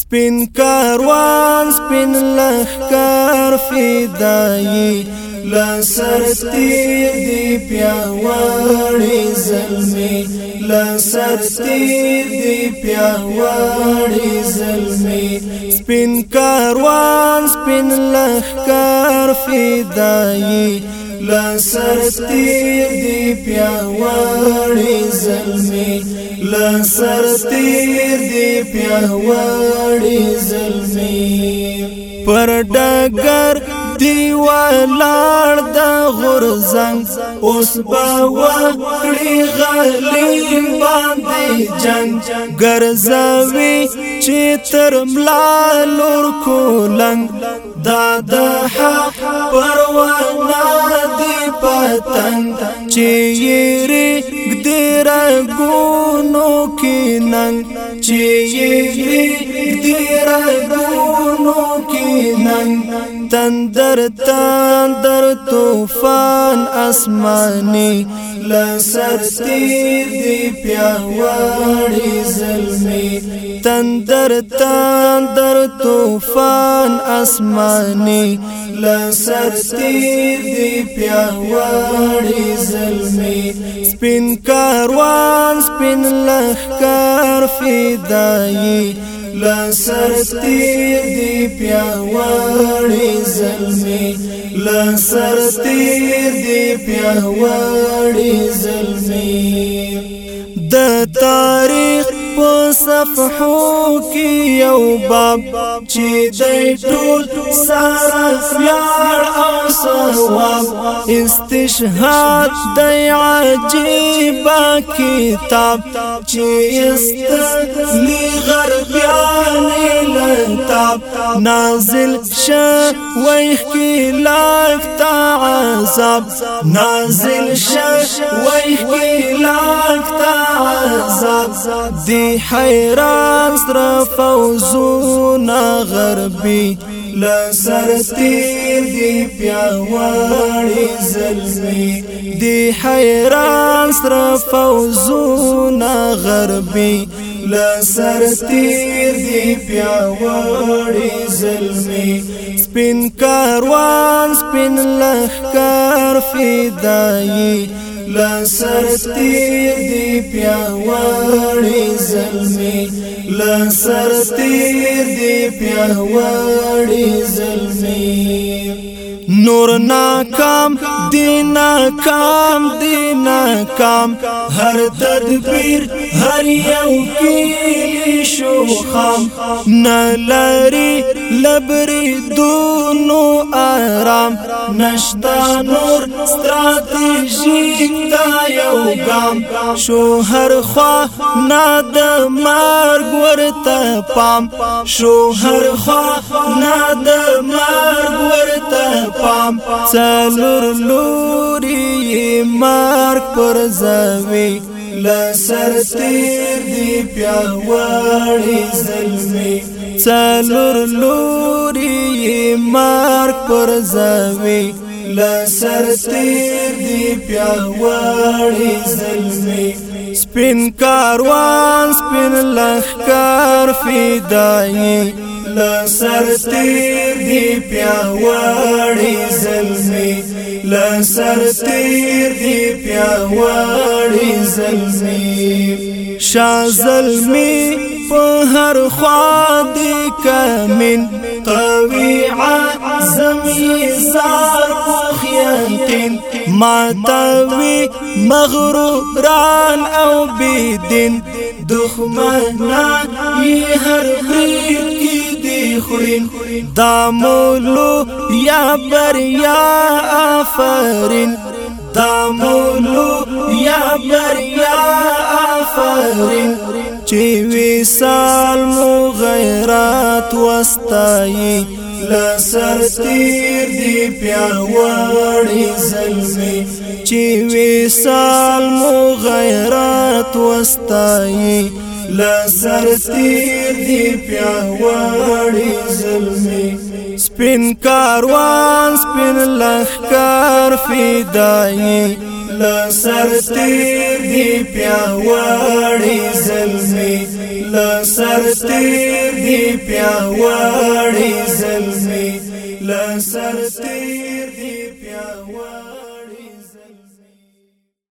سپین کاروان سپین لخکر فدایی لا سرتی دی پیاوړی زلمی لا سرتی دی پیاوړی زلمی سپین کاروان سپین لخر فدای لا سرتی دی پیاوړی زلمی لا سرتی دی پیاوړی زلمی پر ډګر دی ولاړ د غرزنګ اوس با وکړي غلیم باندې جنگ ګرځوي چې تر ملا نور کولنګ دا د حق پروانه دی پتنګ چې یری دیر گونو کی ننگ چیئے دیر گونو تندر تندر طوفان اسماني لا تیر بيا وادي زلمي تندر تندر طوفان اسماني لسر تیر دی پیاوڑی ظلمی سپین کاروان سپین لخکار فدائی لا تیر بيا وادي زلمی لسر تیر دی پیاوړی زلمی د تاریخ په صفحو کې یو باب چې دای ټول سره یار او ثواب استشهاد د عجیب کتاب چې استلی غربیان لتاب نازل شه وای خلاف تا صاحب نازل شش وای کی لاکتا عذاب دی حیران ستر فوزونا غربی لسر تیر دی پیاواری زلمی دی حیران ستر فوزونا غربی لسر تیر دی پیاواری زلمی سپین کاروان سپین لخکار فدائی لسرتی دی پیاواری ظلمی لسرتی دی پیاواری ظلمی نور ناکام دی ناکام دی ناکام کام هر تدبیر هر یو کلی شو خام نلری لبری دونو آرام نشتا نور استراتیجی تا یو گام شو هر خواه نادمان ورته پام شو هر خوا ناد د مرګ ورته پام څلور لوري مرګ پر زوی لسر تیر دی پیا پیاوړی زلمی څلور لوری مرګ پر زوی لسر تیر دی پیا پیاوړی زلمی سپین کاروان سپین لخکار فیدائی لسر تیر دی پیاواری زلمی لسر تیر دی پیاواری زلمي شا زلمي فهر خادي كمن قوی عزم یزار پخ ما تاوی مغروران او بيدين دخمنان یې هر برید کې دی خورین دا مولو یا بریا آفرین دا مولو یا بریا آفرین چې وسال مو غیرات واستایي لسر تیر دی پیاوړی زلمی چې وسال مو غیرات قوت وستایي لسر تیر دی پیاوړی زلمی سپین کاروان سپین لخکار فدایي دي بيا دی پیاوړی لا لسر دي بيا پیاوړی زلمی لا تیر